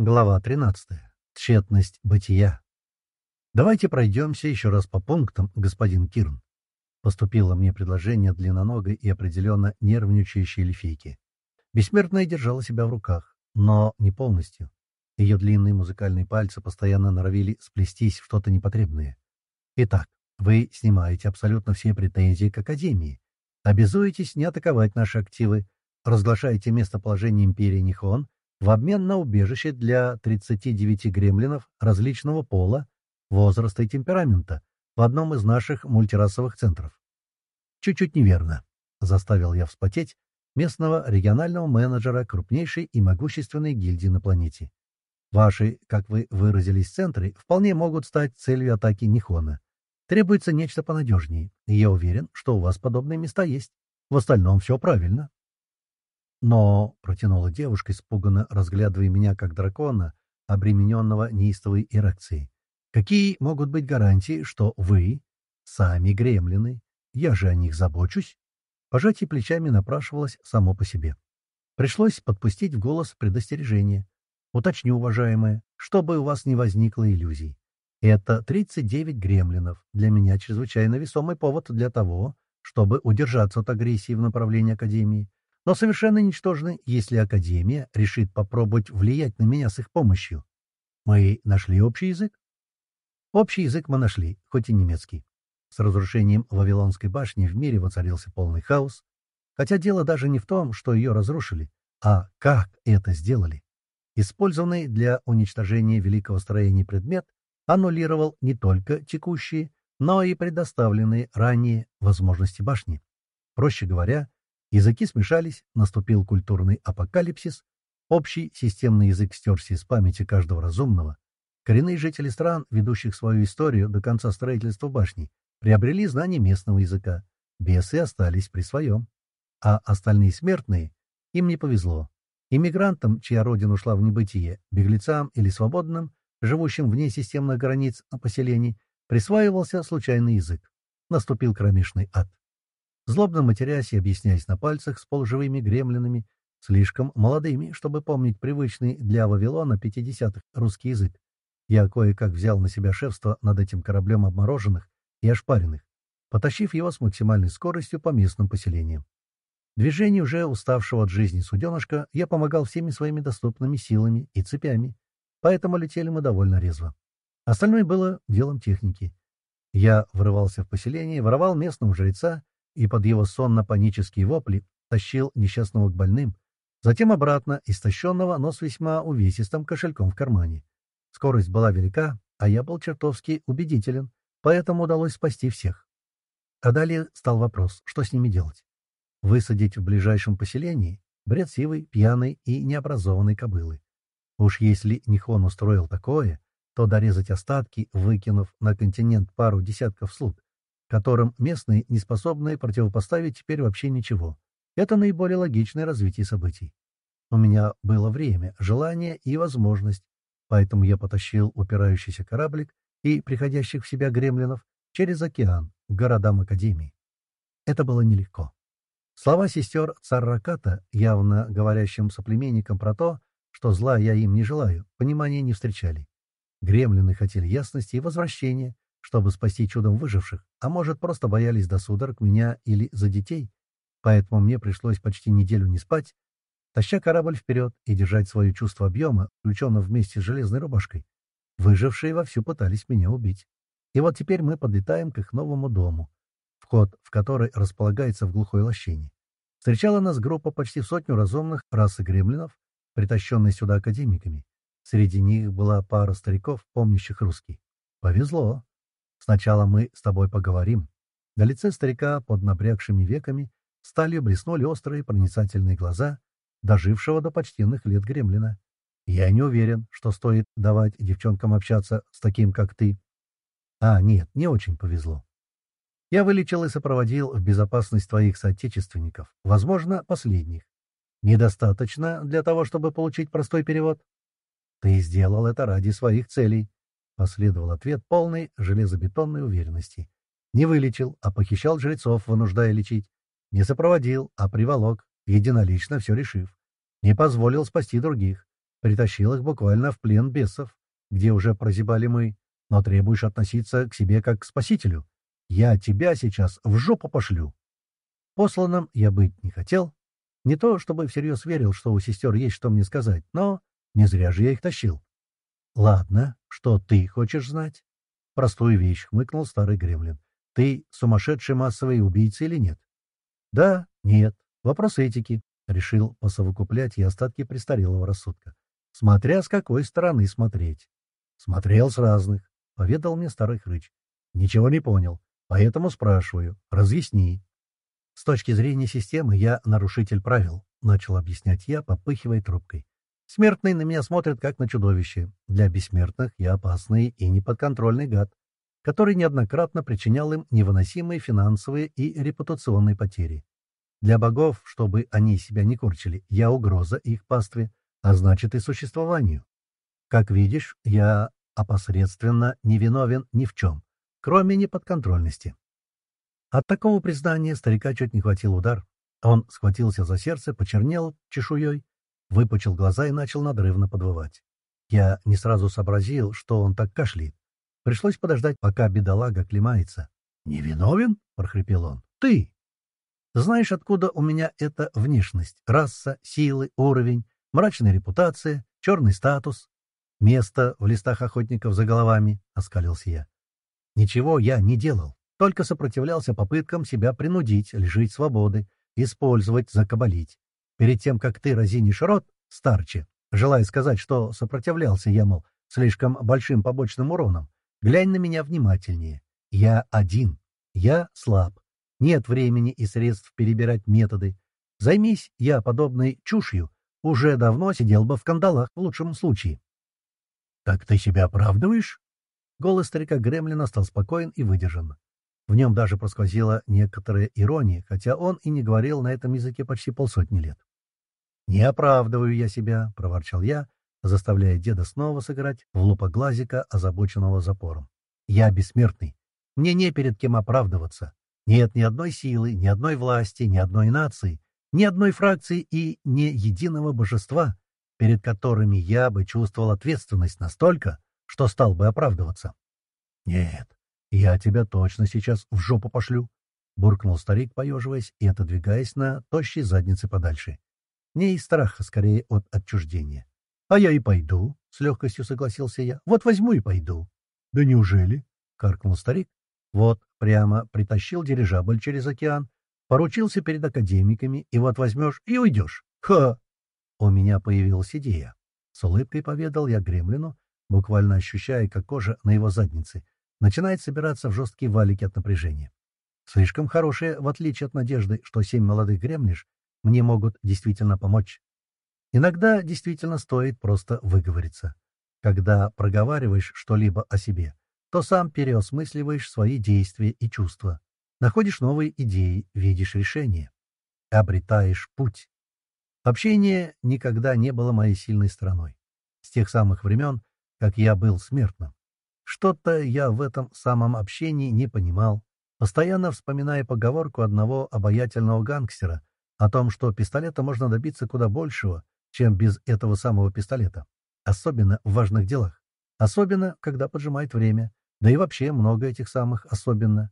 Глава 13. Тщетность бытия. «Давайте пройдемся еще раз по пунктам, господин Кирн». Поступило мне предложение длинноногой и определенно нервничающей эльфийки. Бессмертная держала себя в руках, но не полностью. Ее длинные музыкальные пальцы постоянно норовили сплестись в что-то непотребное. Итак, вы снимаете абсолютно все претензии к Академии, обязуетесь не атаковать наши активы, разглашаете местоположение Империи Нихон в обмен на убежище для 39 гремлинов различного пола, возраста и темперамента в одном из наших мультирасовых центров. Чуть-чуть неверно. Заставил я вспотеть местного регионального менеджера крупнейшей и могущественной гильдии на планете. Ваши, как вы выразились, центры вполне могут стать целью атаки Нихона. Требуется нечто понадежнее, и я уверен, что у вас подобные места есть. В остальном все правильно. Но, — протянула девушка, испуганно разглядывая меня как дракона, обремененного неистовой эрекцией, — какие могут быть гарантии, что вы сами гремлины? Я же о них забочусь. Пожатие плечами напрашивалось само по себе. Пришлось подпустить в голос предостережение. Уточню, уважаемая, чтобы у вас не возникло иллюзий. Это 39 гремлинов. Для меня чрезвычайно весомый повод для того, чтобы удержаться от агрессии в направлении Академии но совершенно ничтожны, если Академия решит попробовать влиять на меня с их помощью. Мы нашли общий язык? Общий язык мы нашли, хоть и немецкий. С разрушением Вавилонской башни в мире воцарился полный хаос, хотя дело даже не в том, что ее разрушили, а как это сделали. Использованный для уничтожения великого строения предмет аннулировал не только текущие, но и предоставленные ранее возможности башни. Проще говоря, Языки смешались, наступил культурный апокалипсис, общий системный язык стерся из памяти каждого разумного. Коренные жители стран, ведущих свою историю до конца строительства башни, приобрели знания местного языка. Бесы остались при своем. А остальные смертные, им не повезло. Иммигрантам, чья родина ушла в небытие, беглецам или свободным, живущим вне системных границ поселений, присваивался случайный язык. Наступил кромешный ад злобно матерясь и объясняясь на пальцах с полуживыми гремлинами, слишком молодыми, чтобы помнить привычный для Вавилона пятидесятых русский язык. Я кое-как взял на себя шефство над этим кораблем обмороженных и ошпаренных, потащив его с максимальной скоростью по местным поселениям. Движению уже уставшего от жизни суденышка я помогал всеми своими доступными силами и цепями, поэтому летели мы довольно резво. Остальное было делом техники. Я врывался в поселение, воровал местного жреца и под его сонно-панические вопли тащил несчастного к больным, затем обратно, истощенного, но с весьма увесистым кошельком в кармане. Скорость была велика, а я был чертовски убедителен, поэтому удалось спасти всех. А далее стал вопрос, что с ними делать? Высадить в ближайшем поселении бред сивой, пьяной и необразованной кобылы. Уж если Нихон устроил такое, то дорезать остатки, выкинув на континент пару десятков слуг, которым местные не способны противопоставить теперь вообще ничего. Это наиболее логичное развитие событий. У меня было время, желание и возможность, поэтому я потащил упирающийся кораблик и приходящих в себя гремлинов через океан к городам Академии. Это было нелегко. Слова сестер Царраката, явно говорящим соплеменникам про то, что зла я им не желаю, понимания не встречали. Гремлины хотели ясности и возвращения, чтобы спасти чудом выживших, а может, просто боялись до судорог меня или за детей. Поэтому мне пришлось почти неделю не спать, таща корабль вперед и держать свое чувство объема, включенно вместе с железной рубашкой. Выжившие вовсю пытались меня убить. И вот теперь мы подлетаем к их новому дому, вход в который располагается в глухой лощине. Встречала нас группа почти в сотню разумных расы гремлинов, притащенной сюда академиками. Среди них была пара стариков, помнящих русский. Повезло. Сначала мы с тобой поговорим. На лице старика под набрякшими веками сталью блеснули острые проницательные глаза, дожившего до почтенных лет гремлина. Я не уверен, что стоит давать девчонкам общаться с таким, как ты. А, нет, не очень повезло. Я вылечил и сопроводил в безопасность твоих соотечественников, возможно, последних. Недостаточно для того, чтобы получить простой перевод? Ты сделал это ради своих целей. Последовал ответ полной железобетонной уверенности. Не вылечил, а похищал жрецов, вынуждая лечить. Не сопроводил, а приволок, единолично все решив. Не позволил спасти других. Притащил их буквально в плен бесов, где уже прозябали мы, но требуешь относиться к себе как к спасителю. Я тебя сейчас в жопу пошлю. Посланным я быть не хотел. Не то, чтобы всерьез верил, что у сестер есть что мне сказать, но не зря же я их тащил. Ладно, что ты хочешь знать? Простую вещь, хмыкнул старый гремлин. Ты сумасшедший массовый убийца или нет? Да, нет. Вопрос этики. Решил посовокуплять и остатки престарелого рассудка. Смотря с какой стороны смотреть. Смотрел с разных, — поведал мне старый хрыч. Ничего не понял, поэтому спрашиваю. Разъясни. С точки зрения системы я нарушитель правил, — начал объяснять я, попыхивая трубкой. Смертные на меня смотрят как на чудовище. Для бессмертных я опасный и неподконтрольный гад, который неоднократно причинял им невыносимые финансовые и репутационные потери. Для богов, чтобы они себя не корчили, я угроза их пастве, а значит и существованию. Как видишь, я опосредственно невиновен ни в чем, кроме неподконтрольности. От такого признания старика чуть не хватил удар. Он схватился за сердце, почернел чешуей, выпучил глаза и начал надрывно подвывать. Я не сразу сообразил, что он так кашляет. Пришлось подождать, пока бедолага клемается. «Невиновен?» — прохрипел он. «Ты!» «Знаешь, откуда у меня эта внешность? Раса, силы, уровень, мрачная репутация, черный статус, место в листах охотников за головами, — оскалился я. Ничего я не делал, только сопротивлялся попыткам себя принудить, лишить свободы, использовать, закабалить. Перед тем, как ты разинишь рот, старче, желая сказать, что сопротивлялся я, мол, слишком большим побочным уроном, глянь на меня внимательнее. Я один, я слаб, нет времени и средств перебирать методы. Займись я подобной чушью, уже давно сидел бы в кандалах в лучшем случае. — Так ты себя оправдываешь? Голос старика Гремлина стал спокоен и выдержан. В нем даже просквозила некоторая ирония, хотя он и не говорил на этом языке почти полсотни лет. «Не оправдываю я себя», — проворчал я, заставляя деда снова сыграть в лупоглазика, озабоченного запором. «Я бессмертный. Мне не перед кем оправдываться. Нет ни одной силы, ни одной власти, ни одной нации, ни одной фракции и ни единого божества, перед которыми я бы чувствовал ответственность настолько, что стал бы оправдываться. «Нет, я тебя точно сейчас в жопу пошлю», — буркнул старик, поеживаясь и отодвигаясь на тощей заднице подальше. Не из страха, скорее от отчуждения. «А я и пойду», — с легкостью согласился я. «Вот возьму и пойду». «Да неужели?» — каркнул старик. «Вот, прямо притащил дирижабль через океан, Поручился перед академиками, и вот возьмешь и уйдешь. Ха! У меня появилась идея. С улыбкой поведал я гремлину, буквально ощущая, как кожа на его заднице начинает собираться в жесткие валики от напряжения. Слишком хорошие, в отличие от надежды, что семь молодых гремлиш мне могут действительно помочь. Иногда действительно стоит просто выговориться. Когда проговариваешь что-либо о себе, то сам переосмысливаешь свои действия и чувства. Находишь новые идеи, видишь решения. Обретаешь путь. Общение никогда не было моей сильной стороной. С тех самых времен, как я был смертным. Что-то я в этом самом общении не понимал, постоянно вспоминая поговорку одного обаятельного гангстера о том, что пистолета можно добиться куда большего, чем без этого самого пистолета. Особенно в важных делах. Особенно, когда поджимает время. Да и вообще много этих самых особенно.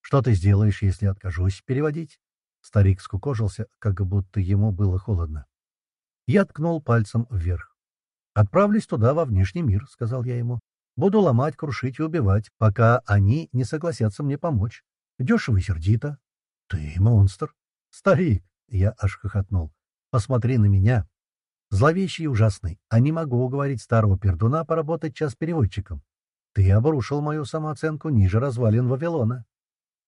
Что ты сделаешь, если откажусь переводить? Старик скукожился, как будто ему было холодно. Я ткнул пальцем вверх. «Отправлюсь туда, во внешний мир», — сказал я ему. «Буду ломать, крушить и убивать, пока они не согласятся мне помочь. Дешево и сердито». «Ты монстр!» «Старик!» — я аж хохотнул. «Посмотри на меня. Зловещий и ужасный, а не могу уговорить старого пердуна поработать час переводчиком. Ты обрушил мою самооценку ниже развалин Вавилона.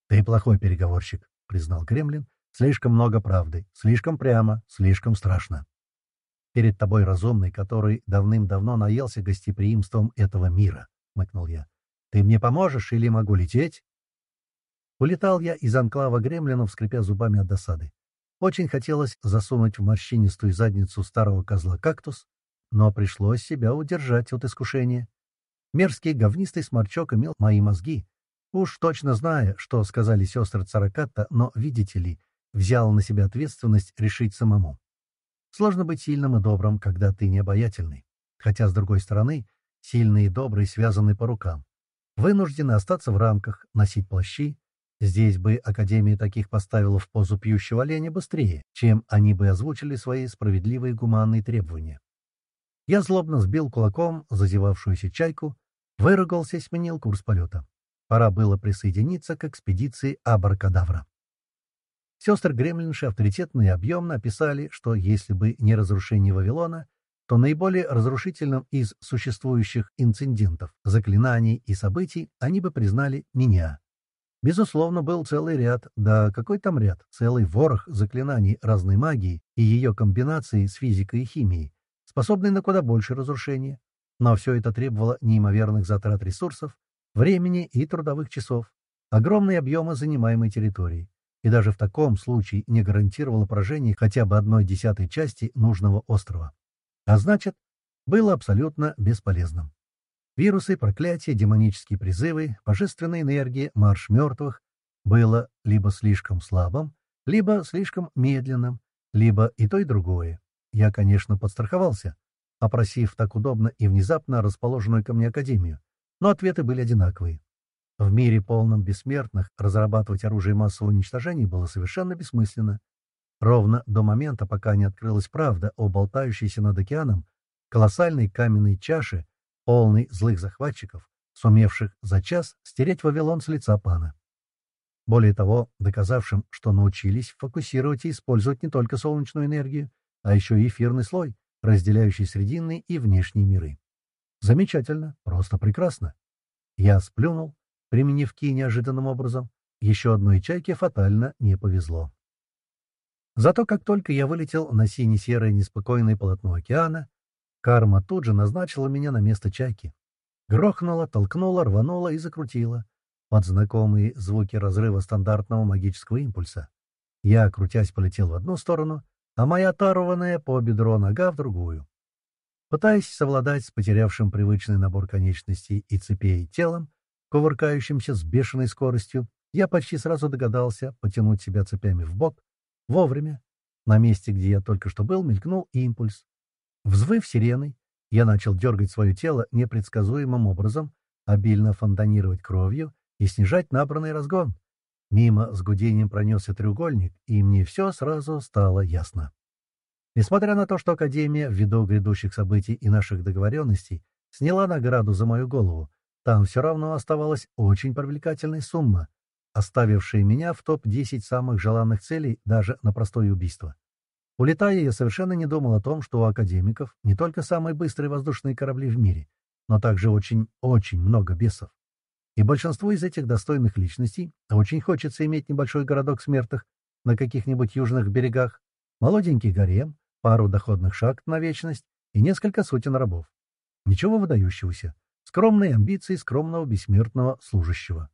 «Ты плохой переговорщик», — признал Кремлин. «Слишком много правды, слишком прямо, слишком страшно. Перед тобой разумный, который давным-давно наелся гостеприимством этого мира», — мыкнул я. «Ты мне поможешь или могу лететь?» Улетал я из анклава гремлинов, скрипя зубами от досады. Очень хотелось засунуть в морщинистую задницу старого козла кактус, но пришлось себя удержать от искушения. Мерзкий говнистый сморчок имел мои мозги, Уж точно зная, что сказали сестры Цараката, но, видите ли, взял на себя ответственность решить самому. Сложно быть сильным и добрым, когда ты не обаятельный. Хотя, с другой стороны, сильные и добрые связаны по рукам. Вынуждены остаться в рамках, носить плащи. Здесь бы Академия таких поставила в позу пьющего оленя быстрее, чем они бы озвучили свои справедливые гуманные требования. Я злобно сбил кулаком зазевавшуюся чайку, выругался и сменил курс полета. Пора было присоединиться к экспедиции Абракадавра. Сестры Гремлинши авторитетно и объемно описали, что если бы не разрушение Вавилона, то наиболее разрушительным из существующих инцидентов, заклинаний и событий они бы признали меня. Безусловно, был целый ряд, да какой там ряд, целый ворох заклинаний разной магии и ее комбинации с физикой и химией, способный на куда больше разрушения. Но все это требовало неимоверных затрат ресурсов, времени и трудовых часов, огромные объемы занимаемой территории и даже в таком случае не гарантировало поражение хотя бы одной десятой части нужного острова. А значит, было абсолютно бесполезным. Вирусы, проклятия, демонические призывы, божественная энергия, марш мертвых было либо слишком слабым, либо слишком медленным, либо и то, и другое. Я, конечно, подстраховался, опросив так удобно и внезапно расположенную ко мне Академию, но ответы были одинаковые. В мире полном бессмертных разрабатывать оружие массового уничтожения было совершенно бессмысленно. Ровно до момента, пока не открылась правда о болтающейся над океаном колоссальной каменной чаше, полной злых захватчиков, сумевших за час стереть Вавилон с лица пана. Более того, доказавшим, что научились фокусировать и использовать не только солнечную энергию, а еще и эфирный слой, разделяющий срединные и внешние миры. Замечательно, просто прекрасно. Я сплюнул, применив ки неожиданным образом, еще одной чайке фатально не повезло. Зато как только я вылетел на сине-серое неспокойное полотно океана, карма тут же назначила меня на место чайки. Грохнула, толкнула, рванула и закрутила под знакомые звуки разрыва стандартного магического импульса. Я, крутясь, полетел в одну сторону, а моя оторванная по бедро нога в другую. Пытаясь совладать с потерявшим привычный набор конечностей и цепей телом, кувыркающимся с бешеной скоростью, я почти сразу догадался потянуть себя цепями в бок. Вовремя. На месте, где я только что был, мелькнул импульс. Взвыв сиреной, я начал дергать свое тело непредсказуемым образом, обильно фонтанировать кровью и снижать набранный разгон. Мимо с гудением пронесся треугольник, и мне все сразу стало ясно. Несмотря на то, что Академия, ввиду грядущих событий и наших договоренностей, сняла награду за мою голову, там все равно оставалась очень привлекательная сумма, оставившая меня в топ-10 самых желанных целей даже на простое убийство. Улетая, я совершенно не думал о том, что у академиков не только самые быстрые воздушные корабли в мире, но также очень-очень много бесов. И большинству из этих достойных личностей очень хочется иметь небольшой городок смертных на каких-нибудь южных берегах, молоденький гарем, пару доходных шахт на вечность и несколько сотен рабов. Ничего выдающегося. Скромные амбиции скромного бессмертного служащего.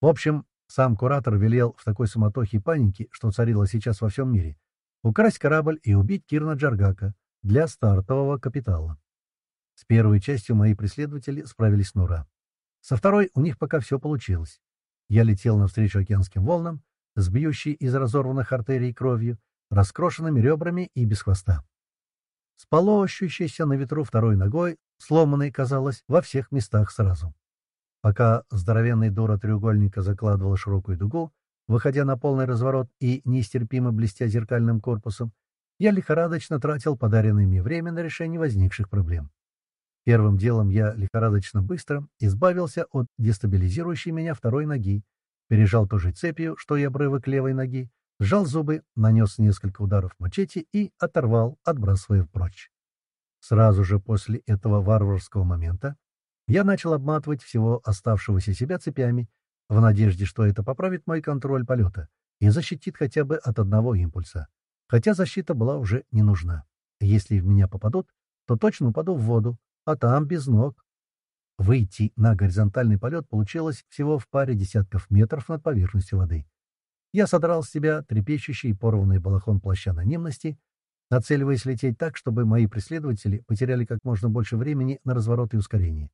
В общем, сам куратор велел в такой суматохе и панике, что царило сейчас во всем мире, украсть корабль и убить Кирна Джаргака для стартового капитала. С первой частью мои преследователи справились на ура. Со второй у них пока все получилось. Я летел навстречу океанским волнам, с бьющей из разорванных артерий кровью, раскрошенными ребрами и без хвоста. С полощущейся на ветру второй ногой сломанной, казалось, во всех местах сразу. Пока здоровенный дура треугольника закладывал широкую дугу, выходя на полный разворот и нестерпимо блестя зеркальным корпусом, я лихорадочно тратил подаренное мне время на решение возникших проблем. Первым делом я лихорадочно быстро избавился от дестабилизирующей меня второй ноги, пережал той же цепью, что и обрывок левой ноги, сжал зубы, нанес несколько ударов мачете и оторвал, отбрасывая прочь. Сразу же после этого варварского момента я начал обматывать всего оставшегося себя цепями, в надежде, что это поправит мой контроль полета и защитит хотя бы от одного импульса. Хотя защита была уже не нужна. Если в меня попадут, то точно упаду в воду, а там без ног. Выйти на горизонтальный полет получилось всего в паре десятков метров над поверхностью воды. Я содрал с себя трепещущий и порванный балахон плаща анонимности, нацеливаясь лететь так, чтобы мои преследователи потеряли как можно больше времени на разворот и ускорение.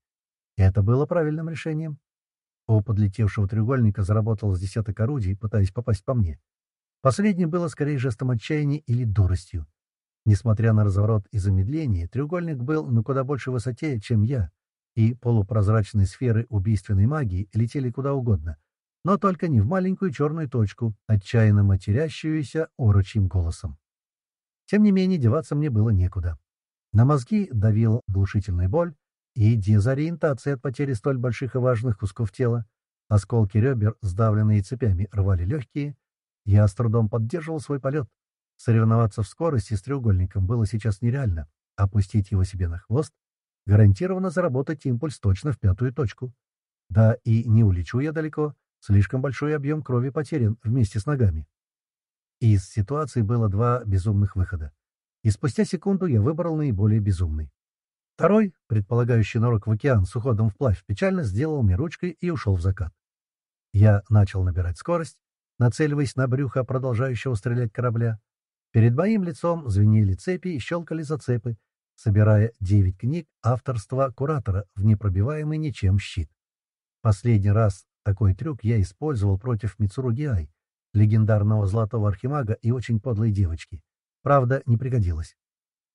Это было правильным решением. У подлетевшего треугольника заработал с десяток орудий, пытаясь попасть по мне. Последнее было скорее жестом отчаяния или дуростью. Несмотря на разворот и замедление, треугольник был на куда большей высоте, чем я, и полупрозрачные сферы убийственной магии летели куда угодно, но только не в маленькую черную точку, отчаянно матерящуюся орочьим голосом. Тем не менее, деваться мне было некуда. На мозги давил глушительная боль и дезориентация от потери столь больших и важных кусков тела. Осколки ребер, сдавленные цепями, рвали легкие. Я с трудом поддерживал свой полет. Соревноваться в скорости с треугольником было сейчас нереально. Опустить его себе на хвост — гарантированно заработать импульс точно в пятую точку. Да и не улечу я далеко, слишком большой объем крови потерян вместе с ногами. Из ситуации было два безумных выхода. И спустя секунду я выбрал наиболее безумный. Второй, предполагающий нырок в океан с уходом вплавь, печально сделал мне ручкой и ушел в закат. Я начал набирать скорость, нацеливаясь на брюхо продолжающего стрелять корабля. Перед моим лицом звенели цепи и щелкали зацепы, собирая девять книг авторства куратора в непробиваемый ничем щит. Последний раз такой трюк я использовал против Мицуру Гиай, легендарного золотого архимага и очень подлой девочки. Правда, не пригодилось.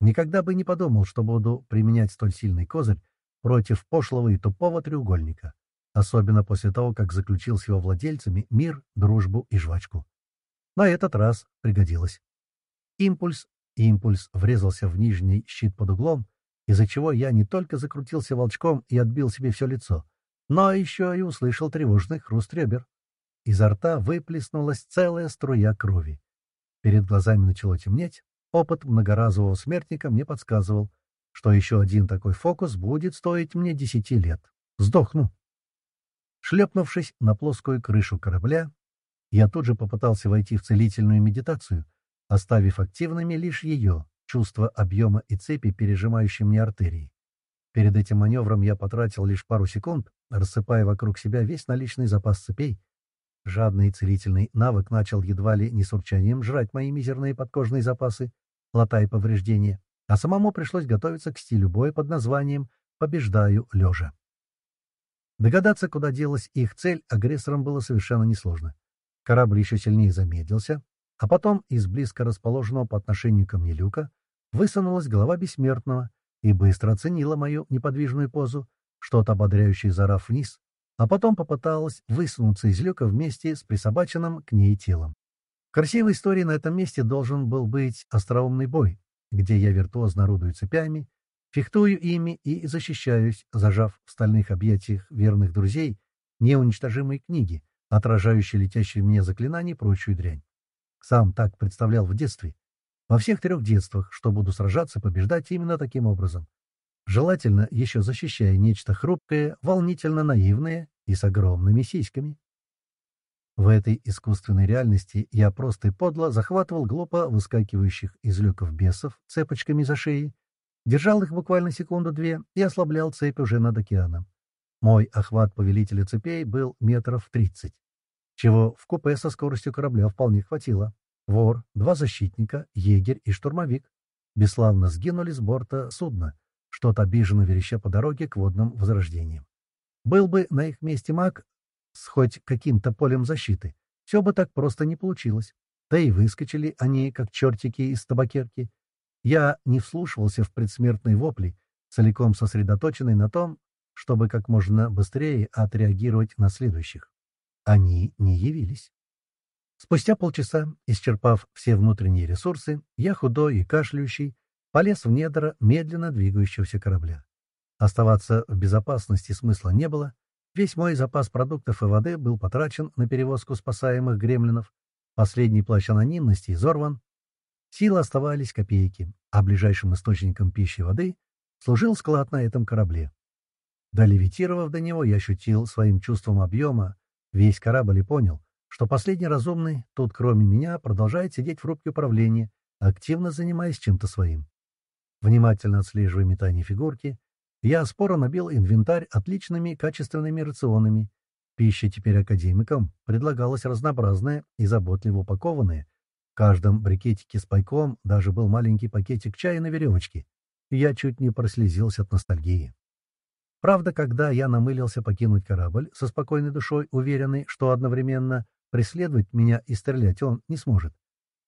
Никогда бы не подумал, что буду применять столь сильный козырь против пошлого и тупого треугольника, особенно после того, как заключил с его владельцами мир, дружбу и жвачку. На этот раз пригодилось. Импульс, импульс врезался в нижний щит под углом, из-за чего я не только закрутился волчком и отбил себе все лицо, но еще и услышал тревожный хруст ребер. Изо рта выплеснулась целая струя крови. Перед глазами начало темнеть. Опыт многоразового смертника мне подсказывал, что еще один такой фокус будет стоить мне десяти лет. Сдохну. Шлепнувшись на плоскую крышу корабля, я тут же попытался войти в целительную медитацию, оставив активными лишь ее, чувство объема и цепи, пережимающие мне артерии. Перед этим маневром я потратил лишь пару секунд, рассыпая вокруг себя весь наличный запас цепей. Жадный целительный навык начал едва ли не с урчанием жрать мои мизерные подкожные запасы, латая повреждения, а самому пришлось готовиться к стилю боя под названием «Побеждаю лежа». Догадаться, куда делась их цель, агрессорам было совершенно несложно. Корабль еще сильнее замедлился, а потом из близко расположенного по отношению ко мне люка высунулась голова бессмертного и быстро оценила мою неподвижную позу, что-то ободряющее зарав вниз, а потом попыталась высунуться из люка вместе с присобаченным к ней телом. Красивой историей на этом месте должен был быть остроумный бой, где я виртуозно орудую цепями, фехтую ими и защищаюсь, зажав в стальных объятиях верных друзей неуничтожимые книги, отражающие летящие в меня заклинания и прочую дрянь. Сам так представлял в детстве. Во всех трех детствах, что буду сражаться, побеждать именно таким образом. Желательно еще защищая нечто хрупкое, волнительно наивное и с огромными сиськами. В этой искусственной реальности я просто и подло захватывал глупо выскакивающих из люков бесов цепочками за шеи, держал их буквально секунду-две и ослаблял цепь уже над океаном. Мой охват повелителя цепей был метров тридцать чего в купе со скоростью корабля вполне хватило. Вор, два защитника, егерь и штурмовик бесславно сгинули с борта судна, что-то обиженно вереща по дороге к водным возрождениям. Был бы на их месте маг с хоть каким-то полем защиты, все бы так просто не получилось. Да и выскочили они, как чертики из табакерки. Я не вслушивался в предсмертные вопли, целиком сосредоточенный на том, чтобы как можно быстрее отреагировать на следующих. Они не явились. Спустя полчаса, исчерпав все внутренние ресурсы, я худой и кашляющий полез в недра медленно двигающегося корабля. Оставаться в безопасности смысла не было. Весь мой запас продуктов и воды был потрачен на перевозку спасаемых гремлинов. Последний плащ анонимности изорван. Силы оставались копейки, а ближайшим источником пищи и воды служил склад на этом корабле. Долевитировав до него, я ощутил своим чувством объема, Весь корабль и понял, что последний разумный, тут кроме меня, продолжает сидеть в рубке управления, активно занимаясь чем-то своим. Внимательно отслеживая метание фигурки, я споро набил инвентарь отличными качественными рационами. Пища теперь академикам предлагалась разнообразная и заботливо упакованная. В каждом брикетике с пайком даже был маленький пакетик чая на веревочке. Я чуть не прослезился от ностальгии. Правда, когда я намылился покинуть корабль, со спокойной душой, уверенный, что одновременно преследовать меня и стрелять он не сможет,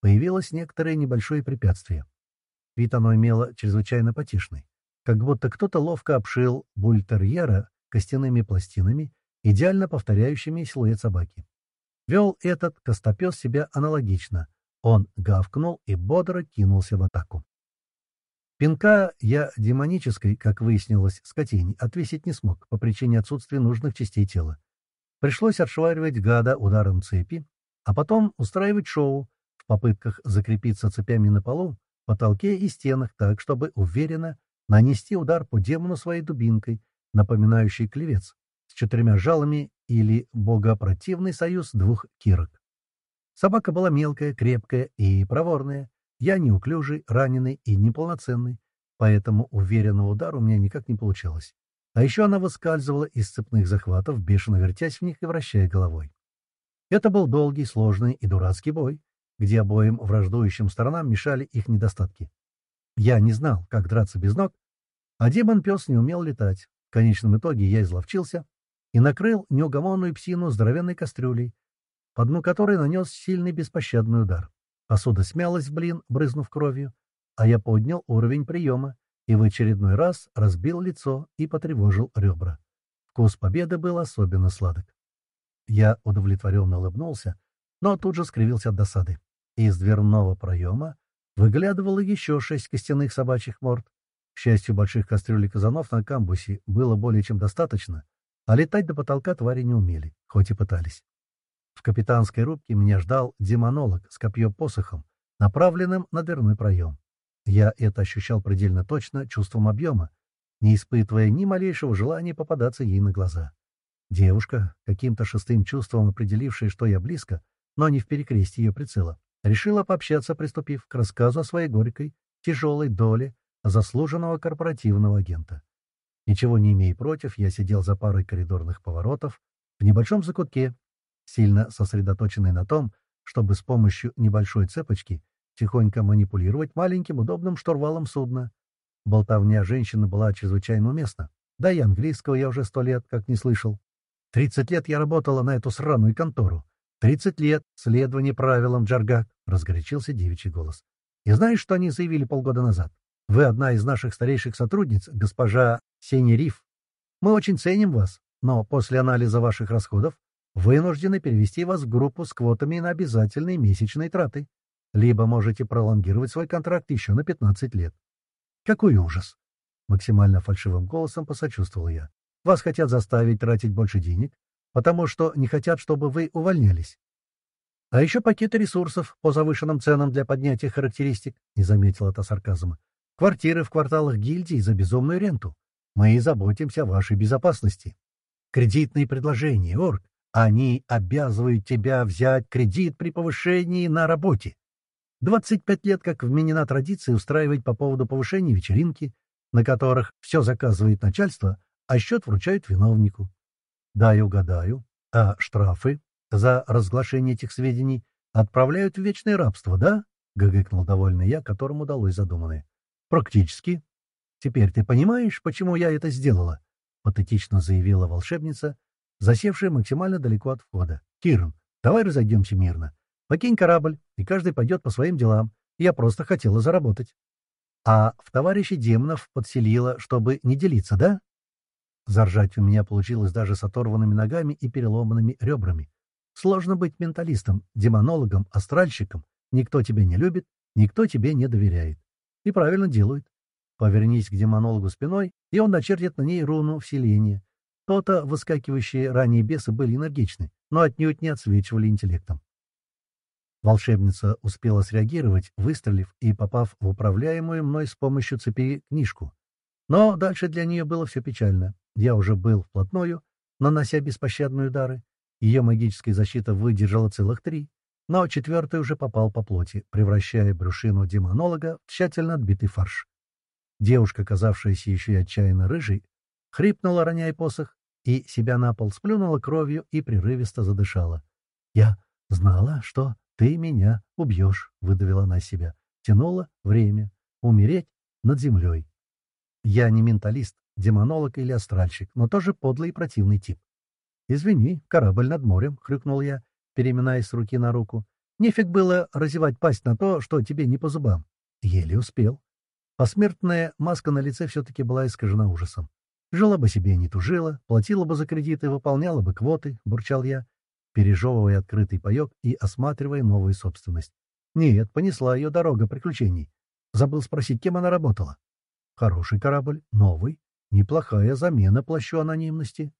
появилось некоторое небольшое препятствие. Вид оно имело чрезвычайно потешный, как будто кто-то ловко обшил бультерьера костяными пластинами, идеально повторяющими силуэт собаки. Вел этот костопес себя аналогично. Он гавкнул и бодро кинулся в атаку. Пинка я демонической, как выяснилось, скотине отвесить не смог по причине отсутствия нужных частей тела. Пришлось отшваривать гада ударом цепи, а потом устраивать шоу в попытках закрепиться цепями на полу, потолке и стенах так, чтобы уверенно нанести удар по демону своей дубинкой, напоминающей клевец, с четырьмя жалами или богопротивный союз двух кирок. Собака была мелкая, крепкая и проворная, я неуклюжий, раненый и неполноценный, поэтому уверенного удара у меня никак не получалось. А еще она выскальзывала из цепных захватов, бешено вертясь в них и вращая головой. Это был долгий, сложный и дурацкий бой, где обоим враждующим сторонам мешали их недостатки. Я не знал, как драться без ног, а демон-пес не умел летать. В конечном итоге я изловчился и накрыл неугомонную псину здоровенной кастрюлей, по дну которой нанес сильный беспощадный удар. Посуда смялась в блин, брызнув кровью, а я поднял уровень приема и в очередной раз разбил лицо и потревожил ребра. Вкус победы был особенно сладок. Я удовлетворенно улыбнулся, но тут же скривился от досады. Из дверного проема выглядывало еще шесть костяных собачьих морд. К счастью, больших кастрюлей казанов на камбусе было более чем достаточно, а летать до потолка твари не умели, хоть и пытались. В капитанской рубке меня ждал демонолог с копьем-посохом, направленным на дверной проем. Я это ощущал предельно точно, чувством объема, не испытывая ни малейшего желания попадаться ей на глаза. Девушка, каким-то шестым чувством определившая, что я близко, но не в перекрестии ее прицела, решила пообщаться, приступив к рассказу о своей горькой, тяжелой доле заслуженного корпоративного агента. Ничего не имея против, я сидел за парой коридорных поворотов в небольшом закутке, сильно сосредоточенный на том, чтобы с помощью небольшой цепочки тихонько манипулировать маленьким удобным штурвалом судна. Болтовня женщины была чрезвычайно уместна. Да и английского я уже сто лет как не слышал. Тридцать лет я работала на эту сраную контору. «Тридцать лет следования правилам Джаргак», — разгорячился девичий голос. «И знаешь, что они заявили полгода назад? Вы одна из наших старейших сотрудниц, госпожа Сенериф. Мы очень ценим вас, но после анализа ваших расходов вынуждены перевести вас в группу с квотами на обязательные месячные траты. Либо можете пролонгировать свой контракт еще на 15 лет. Какой ужас! Максимально фальшивым голосом посочувствовал я. Вас хотят заставить тратить больше денег, потому что не хотят, чтобы вы увольнялись. А еще пакеты ресурсов по завышенным ценам для поднятия характеристик, не заметил это сарказма. Квартиры в кварталах гильдии за безумную ренту. Мы и заботимся о вашей безопасности. Кредитные предложения, Орг, они обязывают тебя взять кредит при повышении на работе. 25 лет как вменена традиция устраивать по поводу повышения вечеринки, на которых все заказывает начальство, а счет вручают виновнику. Дай угадаю. А штрафы за разглашение этих сведений отправляют в вечное рабство, да? — гыгыкнул довольный я, которому удалось задуманное. — Практически. Теперь ты понимаешь, почему я это сделала? — патетично заявила волшебница, засевшая максимально далеко от входа. — Кирн, давай разойдемся мирно. Покинь корабль, и каждый пойдет по своим делам. Я просто хотела заработать. А в товарища демонов подселила, чтобы не делиться, да? Заржать у меня получилось даже с оторванными ногами и переломанными ребрами. Сложно быть менталистом, демонологом, астральщиком. Никто тебя не любит, никто тебе не доверяет. И правильно делают. Повернись к демонологу спиной, и он начертит на ней руну вселения. То-то выскакивающие ранее бесы были энергичны, но отнюдь не отсвечивали интеллектом. Волшебница успела среагировать, выстрелив и попав в управляемую мной с помощью цепи книжку. Но дальше для нее было все печально. Я уже был вплотную, нанося беспощадные удары. Ее магическая защита выдержала целых три, но четвертый уже попал по плоти, превращая брюшину демонолога в тщательно отбитый фарш. Девушка, казавшаяся еще и отчаянно рыжей, хрипнула, роняя посох, и себя на пол сплюнула кровью и прерывисто задышала. «Я знала, что ты меня убьешь», — выдавила она себя. Тянула время. Умереть над землей. Я не менталист, демонолог или астральщик, но тоже подлый и противный тип. «Извини, корабль над морем», — хрюкнул я, переминаясь с руки на руку. «Нефиг было разевать пасть на то, что тебе не по зубам». Еле успел. Посмертная маска на лице все-таки была искажена ужасом. Жила бы себе не тужила, платила бы за кредиты, выполняла бы квоты, бурчал я, пережевывая открытый паек и осматривая новую собственность. Нет, понесла ее дорога приключений. Забыл спросить, кем она работала. Хороший корабль, новый, неплохая замена плащу анонимности.